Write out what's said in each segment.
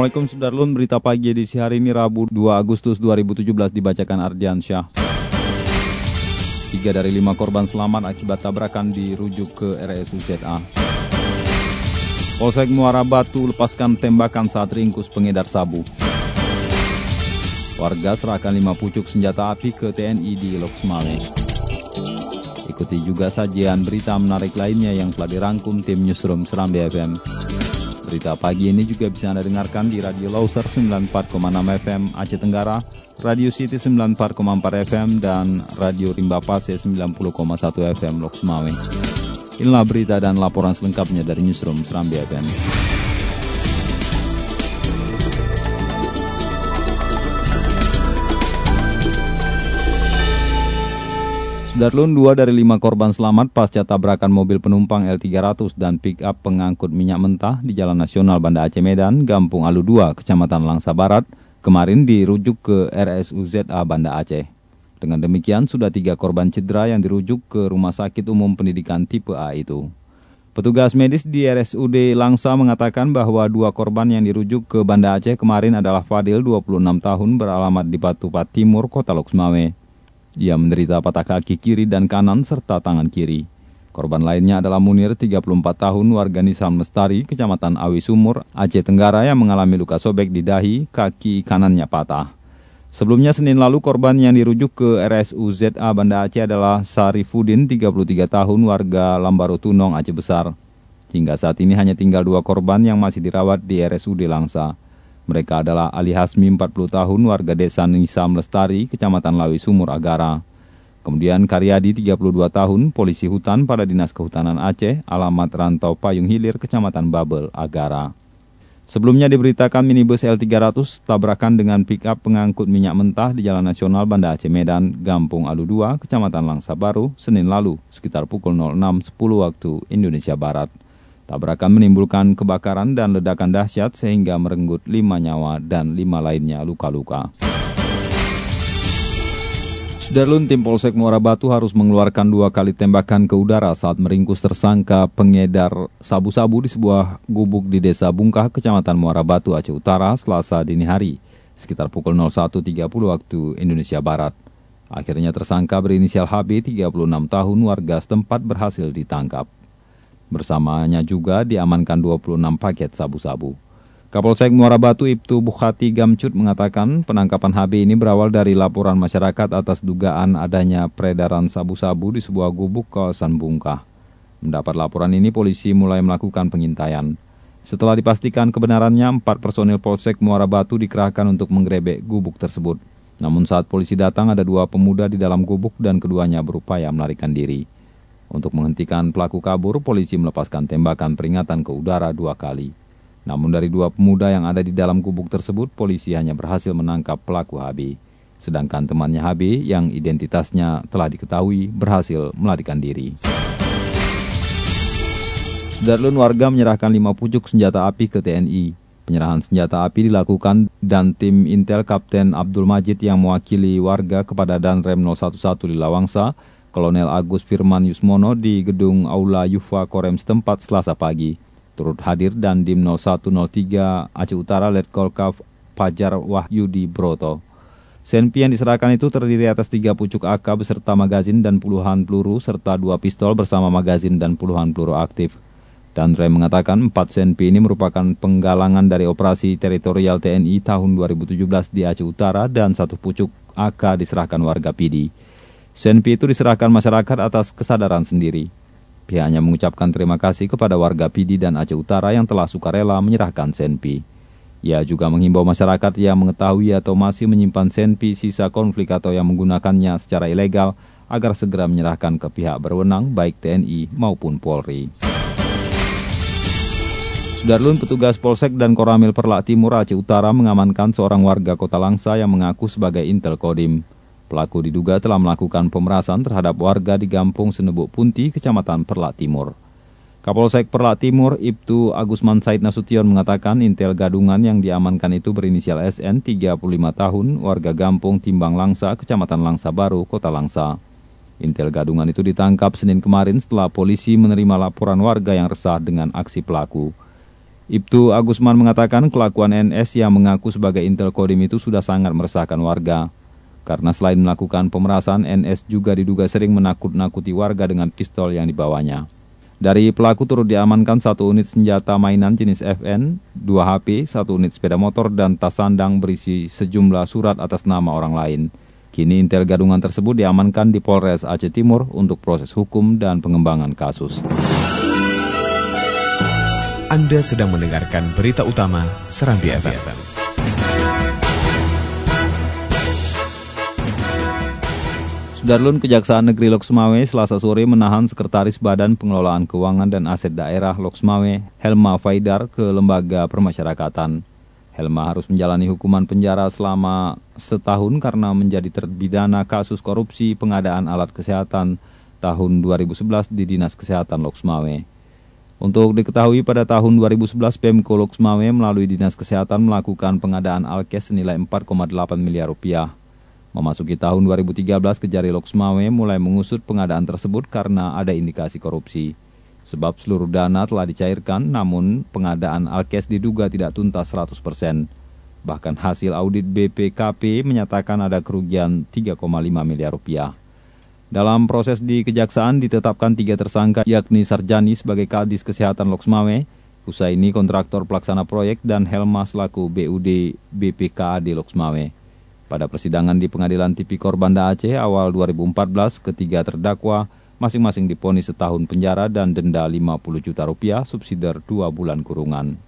Assalamualaikum Sudarlun, berita pagi edisi hari ini Rabu 2 Agustus 2017 dibacakan Ardian Syah. Tiga dari lima korban selamat akibat tabrakan dirujuk ke RSUZA. Polsek Muara Batu lepaskan tembakan saat ringkus pengedar sabu. Warga serahkan lima pucuk senjata api ke TNI di Loksmawe. Ikuti juga sajian berita menarik lainnya yang telah dirangkum tim Newsroom Seram BFM. Berita pagi ini juga bisa Anda dengarkan di Radio Loser 94,6 FM Aceh Tenggara, Radio City 94,4 FM, dan Radio Rimba Pase 90,1 FM Lok Sumawe. Inilah berita dan laporan selengkapnya dari Newsroom Serambi FM. Sudarlun, dua dari lima korban selamat pasca tabrakan mobil penumpang L300 dan pick-up pengangkut minyak mentah di Jalan Nasional Banda Aceh Medan, Gampung Alu 2, Kecamatan Langsa Barat, kemarin dirujuk ke RSUZA Banda Aceh. Dengan demikian, sudah tiga korban cedera yang dirujuk ke Rumah Sakit Umum Pendidikan Tipe A itu. Petugas medis di RSUD Langsa mengatakan bahwa dua korban yang dirujuk ke Banda Aceh kemarin adalah Fadil, 26 tahun, beralamat di Patupat Timur, Kota Loksmawe. Ia menderita patah kaki kiri dan kanan serta tangan kiri. Korban lainnya adalah Munir, 34 tahun, warga Nisam Lestari, Kecamatan Awi Sumur, Aceh Tenggara yang mengalami luka sobek di dahi, kaki kanannya patah. Sebelumnya Senin lalu korban yang dirujuk ke RSUZA Banda Aceh adalah Sarifudin, 33 tahun, warga Lambaro Tunong, Aceh Besar. Hingga saat ini hanya tinggal dua korban yang masih dirawat di RSUD Langsa. Mereka adalah Ali Hasmi 40 tahun warga desa Nisam Lestari, Kecamatan Lawi Sumur Agara. Kemudian Karyadi 32 tahun, polisi hutan pada Dinas Kehutanan Aceh, alamat Rantau Payung Hilir, Kecamatan Babel, Agara. Sebelumnya diberitakan minibus L300 tabrakan dengan pick-up pengangkut minyak mentah di Jalan Nasional Banda Aceh Medan, Gampung Alu 2, Kecamatan Langsa Baru, Senin lalu, sekitar pukul 06.10 waktu Indonesia Barat. Tabrakan menimbulkan kebakaran dan ledakan dahsyat sehingga merenggut lima nyawa dan lima lainnya luka-luka. Sudarlun tim Polsek Muara Batu harus mengeluarkan dua kali tembakan ke udara saat meringkus tersangka pengedar sabu-sabu di sebuah gubuk di Desa Bungkah, Kecamatan Muara Batu, Aceh Utara, Selasa dini hari, sekitar pukul 01.30 waktu Indonesia Barat. Akhirnya tersangka berinisial HB, 36 tahun, warga setempat berhasil ditangkap. Bersamanya juga diamankan 26 paket sabu-sabu. Kapolsek Muara Batu Ibtu Bukhati Gamcut mengatakan penangkapan HB ini berawal dari laporan masyarakat atas dugaan adanya peredaran sabu-sabu di sebuah gubuk kawasan Bungkah. Mendapat laporan ini polisi mulai melakukan pengintaian. Setelah dipastikan kebenarannya, empat personil Polsek Muara Batu dikerahkan untuk menggerebek gubuk tersebut. Namun saat polisi datang ada dua pemuda di dalam gubuk dan keduanya berupaya melarikan diri. Untuk menghentikan pelaku kabur, polisi melepaskan tembakan peringatan ke udara dua kali. Namun dari dua pemuda yang ada di dalam gubuk tersebut, polisi hanya berhasil menangkap pelaku HB. Sedangkan temannya HB yang identitasnya telah diketahui berhasil melarikan diri. Darlun warga menyerahkan lima pucuk senjata api ke TNI. Penyerahan senjata api dilakukan dan tim Intel Kapten Abdul Majid yang mewakili warga kepada Danrem 011 di Lawangsa Kolonel Agus Firman Yusmono di gedung Aula Yufa Korem setempat selasa pagi. Turut hadir dan Dim 0103 Aceh Utara Letkol Kaf Fajar Wahyudi Broto. Senpi yang diserahkan itu terdiri atas tiga pucuk AK beserta magazin dan puluhan peluru serta dua pistol bersama magazin dan puluhan peluru aktif. Dan Rem mengatakan empat senpi ini merupakan penggalangan dari operasi teritorial TNI tahun 2017 di Aceh Utara dan satu pucuk AK diserahkan warga Pidi. Senpi itu diserahkan masyarakat atas kesadaran sendiri. Pihaknya mengucapkan terima kasih kepada warga Pidi dan Aceh Utara yang telah sukarela menyerahkan Senpi. Ia juga menghimbau masyarakat yang mengetahui atau masih menyimpan Senpi sisa konflik atau yang menggunakannya secara ilegal agar segera menyerahkan ke pihak berwenang baik TNI maupun Polri. Sudarlun petugas Polsek dan Koramil Perlak Timur Aceh Utara mengamankan seorang warga kota Langsa yang mengaku sebagai Intel Kodim. Pelaku diduga telah melakukan pemerasan terhadap warga di Gampung Senebuk Punti, Kecamatan Perlak Timur. Kapolsek Perlak Timur, Ibtu Agusman Said Nasution mengatakan Intel Gadungan yang diamankan itu berinisial SN 35 tahun, warga Gampung Timbang Langsa, Kecamatan Langsa Baru, Kota Langsa. Intel Gadungan itu ditangkap Senin kemarin setelah polisi menerima laporan warga yang resah dengan aksi pelaku. Ibtu Agusman mengatakan kelakuan NS yang mengaku sebagai Intel Kodim itu sudah sangat meresahkan warga. Karena selain melakukan pemerasan, NS juga diduga sering menakut-nakuti warga dengan pistol yang dibawanya. Dari pelaku turut diamankan satu unit senjata mainan jenis FN, dua HP, satu unit sepeda motor, dan tas sandang berisi sejumlah surat atas nama orang lain. Kini intel gadungan tersebut diamankan di Polres Aceh Timur untuk proses hukum dan pengembangan kasus. Anda sedang mendengarkan berita utama Serambi FM. Sudarlun Kejaksaan Negeri Loksmawe selasa sore menahan Sekretaris Badan Pengelolaan Keuangan dan Aset Daerah Loksmawe, Helma Faidar, ke Lembaga Permasyarakatan. Helma harus menjalani hukuman penjara selama setahun karena menjadi terbidana kasus korupsi pengadaan alat kesehatan tahun 2011 di Dinas Kesehatan Loksmawe. Untuk diketahui pada tahun 2011 Pemko Loksmawe melalui Dinas Kesehatan melakukan pengadaan alkes senilai 4,8 miliar rupiah. Memasuki tahun 2013 Kejari Loksmawe mulai mengusut pengadaan tersebut karena ada indikasi korupsi. Sebab seluruh dana telah dicairkan namun pengadaan alkes diduga tidak tuntas 100%. Bahkan hasil audit BPKP menyatakan ada kerugian 3,5 miliar rupiah. Dalam proses di kejaksaan ditetapkan tiga tersangka yakni Sarjani sebagai Kadis Kesehatan Loksmawe, Usai ini kontraktor pelaksana proyek dan Helma selaku BUD BPKAD Loksmawe. Pada persidangan di Pengadilan Tipikor Banda Aceh awal 2014, ketiga terdakwa masing-masing diponis setahun penjara dan denda 50 juta rupiah subsidiar dua bulan kurungan.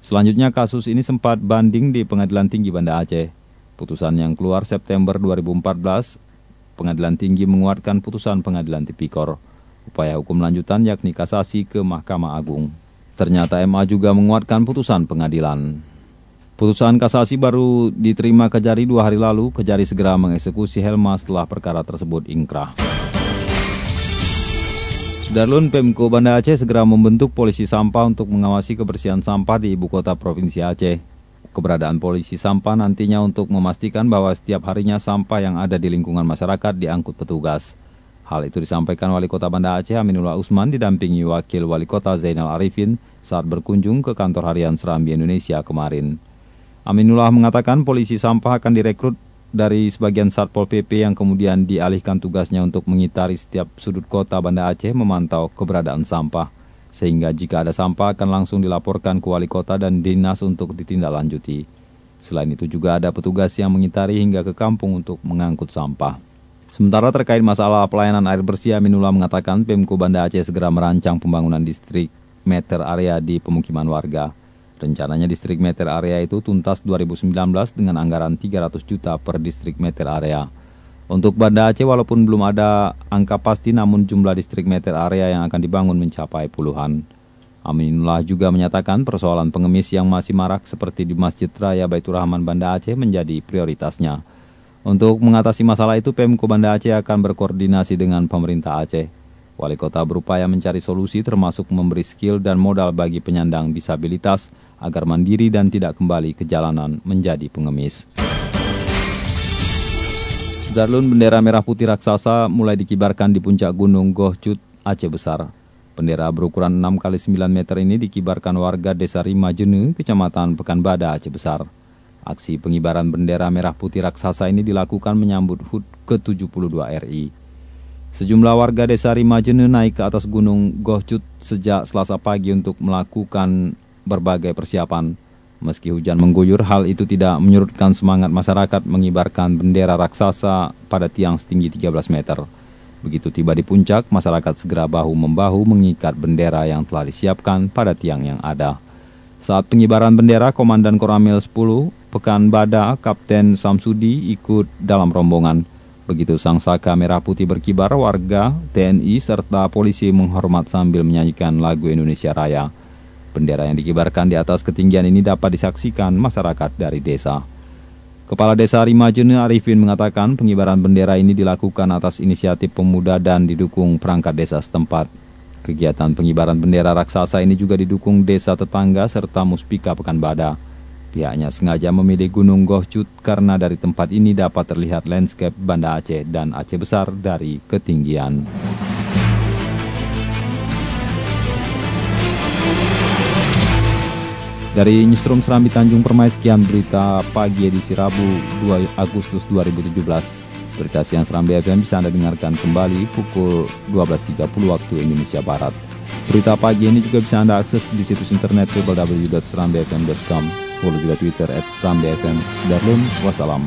Selanjutnya kasus ini sempat banding di Pengadilan Tinggi Banda Aceh. Putusan yang keluar September 2014 Pengadilan Tinggi menguatkan putusan Pengadilan Tipikor. Upaya hukum lanjutan yakni kasasi ke Mahkamah Agung. Ternyata MA juga menguatkan putusan pengadilan. Putusan kasasi baru diterima Kejari dua hari lalu. Kejari segera mengeksekusi Helma setelah perkara tersebut ingkrah. Darlun Pemko Banda Aceh segera membentuk polisi sampah untuk mengawasi kebersihan sampah di ibu kota Provinsi Aceh. Keberadaan polisi sampah nantinya untuk memastikan bahwa setiap harinya sampah yang ada di lingkungan masyarakat diangkut petugas. Hal itu disampaikan Wali Kota Banda Aceh Aminullah Usman didampingi Wakil Wali Kota Zainal Arifin saat berkunjung ke kantor harian Serambi Indonesia kemarin. Aminullah mengatakan polisi sampah akan direkrut dari sebagian Satpol PP yang kemudian dialihkan tugasnya untuk mengitari setiap sudut kota Banda Aceh memantau keberadaan sampah sehingga jika ada sampah akan langsung dilaporkan ke wali kota dan dinas untuk ditindaklanjuti. Selain itu juga ada petugas yang mengitari hingga ke kampung untuk mengangkut sampah. Sementara terkait masalah pelayanan air bersih, Aminullah mengatakan Pemko Banda Aceh segera merancang pembangunan distrik meter area di pemukiman warga. Rencananya distrik meter area itu tuntas 2019 dengan anggaran 300 juta per distrik meter area. Untuk Banda Aceh walaupun belum ada angka pasti namun jumlah distrik meter area yang akan dibangun mencapai puluhan. Aminullah juga menyatakan persoalan pengemis yang masih marak seperti di Masjid Raya Baitur Rahman Banda Aceh menjadi prioritasnya. Untuk mengatasi masalah itu, Pemko Banda Aceh akan berkoordinasi dengan pemerintah Aceh. Wali kota berupaya mencari solusi termasuk memberi skill dan modal bagi penyandang disabilitas agar mandiri dan tidak kembali ke jalanan menjadi pengemis. Darlun bendera merah putih raksasa mulai dikibarkan di puncak gunung Gohcut, Aceh Besar. Bendera berukuran 6 kali 9 meter ini dikibarkan warga desa Rima Jene, kecamatan Pekanbada, Aceh Besar. Aksi pengibaran bendera merah putih raksasa ini dilakukan menyambut HUT ke-72 RI. Sejumlah warga desa Rima Jene naik ke atas gunung Gohcut sejak selasa pagi untuk melakukan berbagai persiapan. Meski hujan mengguyur, hal itu tidak menyurutkan semangat masyarakat mengibarkan bendera raksasa pada tiang setinggi 13 meter. Begitu tiba di puncak, masyarakat segera bahu-membahu mengikat bendera yang telah disiapkan pada tiang yang ada. Saat pengibaran bendera, Komandan Koramil 10, Pekan Bada, Kapten Samsudi ikut dalam rombongan. Begitu sang saka merah putih berkibar, warga, TNI, serta polisi menghormat sambil menyanyikan lagu Indonesia Raya. Bendera yang dikibarkan di atas ketinggian ini dapat disaksikan masyarakat dari desa. Kepala Desa Rimajene Arifin mengatakan pengibaran bendera ini dilakukan atas inisiatif pemuda dan didukung perangkat desa setempat. Kegiatan pengibaran bendera raksasa ini juga didukung desa tetangga serta Muspika Pekanbada. Pihaknya sengaja memilih Gunung Gohcut karena dari tempat ini dapat terlihat landscape Banda Aceh dan Aceh Besar dari ketinggian. Dari Newsroom Serambi Tanjung Permai, sekian berita pagi edisi Rabu 2 Agustus 2017. Berita siang Serambi FM bisa Anda dengarkan kembali pukul 12.30 waktu Indonesia Barat. Berita pagi ini juga bisa Anda akses di situs internet www.serambifm.com. Follow juga Twitter at Serambi FM. Darlun, wassalam.